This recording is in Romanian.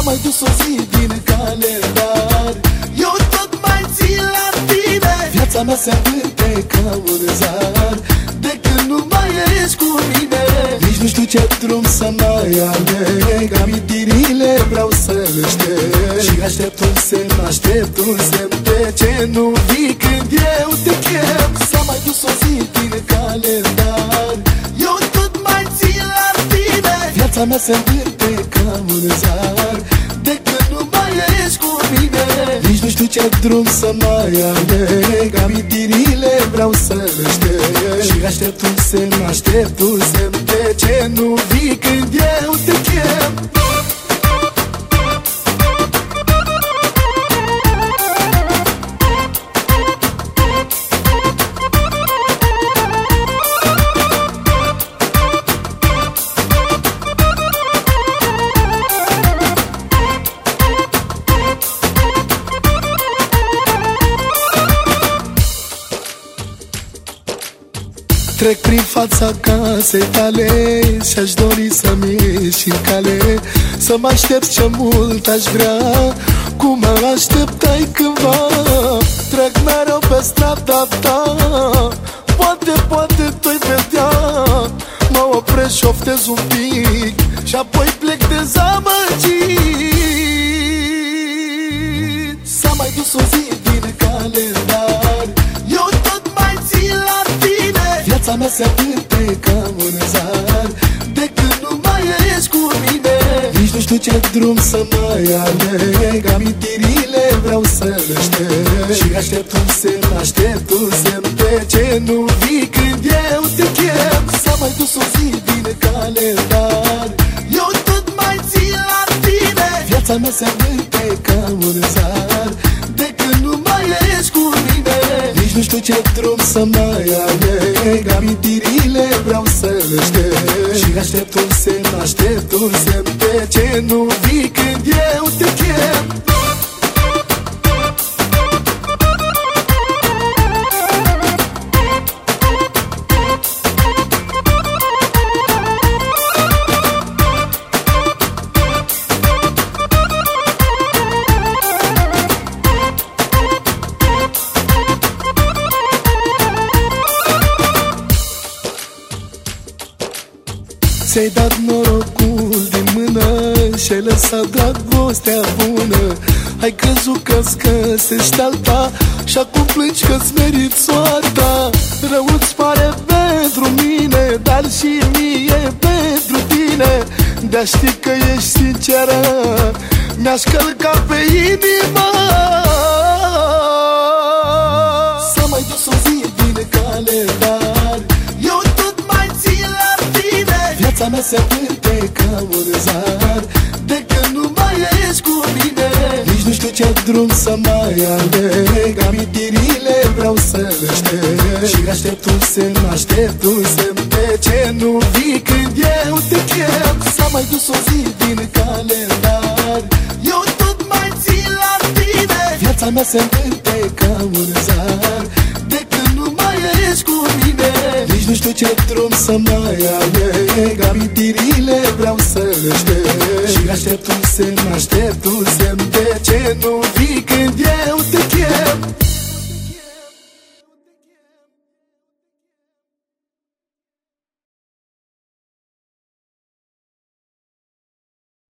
N-am mai dus o zi din calendar. Eu tot mai țin la tine. Viața mea se învârte ca un zar. De când nu mai ești cu mine Nici nu știu ce drum să mai aleg. Amintirile vreau să le șterg. Și aștept un semn, aștept un semn De ce nu vii când eu te chem. S-a mai dus o zi din calendar. Eu tot mai țin la tine. Viața mea se învârte ca un zar. Ce drum să mai aleg. Amintirile vreau să le șterg. Și aștept un semn, aștept un semn. De ce nu Trec prin fața casei tale Și-aș dori să-mi ieși în cale. Să mă aștept ce mult aș vrea Cum mă așteptai cândva. Trec mereu pe strada ta Poate, poate tu-i vedea. Mă opresc și oftez un pic mea se apânte ca un zar. De când nu mai ești cu mine. Nici nu știu ce drum să mai aleg. Amintirile vreau să le șterg. Și aștept un semn, aștept un semn De ce nu vii când eu te chem. S-a mai dus o zi din calendar. Eu tot mai țin la tine. Viața mea se apânte ca un zar știu ce drum să mai aleg. Amintirile vreau să le șterg. Și aștept un semn, aștept un semn. De ce nu vii când eu te chem Ți-ai dat norocul din mână Și-ai lăsat dragostea bună. Ai crezut că-ți găsești alta Și acum plângi că-ți meriți soarta. Rău-ți pare pentru mine Dar și mie pentru tine. De-a ști că ești sinceră Mi-aș călca pe inimă Viața mea se apânte ca un zar De când nu mai ești cu mine. Nici nu știu ce drum să mai aleg Amintirile vreau să le șterg. Și aștept un semn, aștept un semn De ce nu vii când eu te chem. S-a mai dus o zi din calendar Eu tot mai țin la tine. Viața mea se învârte ca un zar De când nu mai ești cu mine Nici nu știu ce drum să mai aleg Amintirile vreau să le șterg Și aștept un semn, aștept un semn De ce nu vii când eu te chem?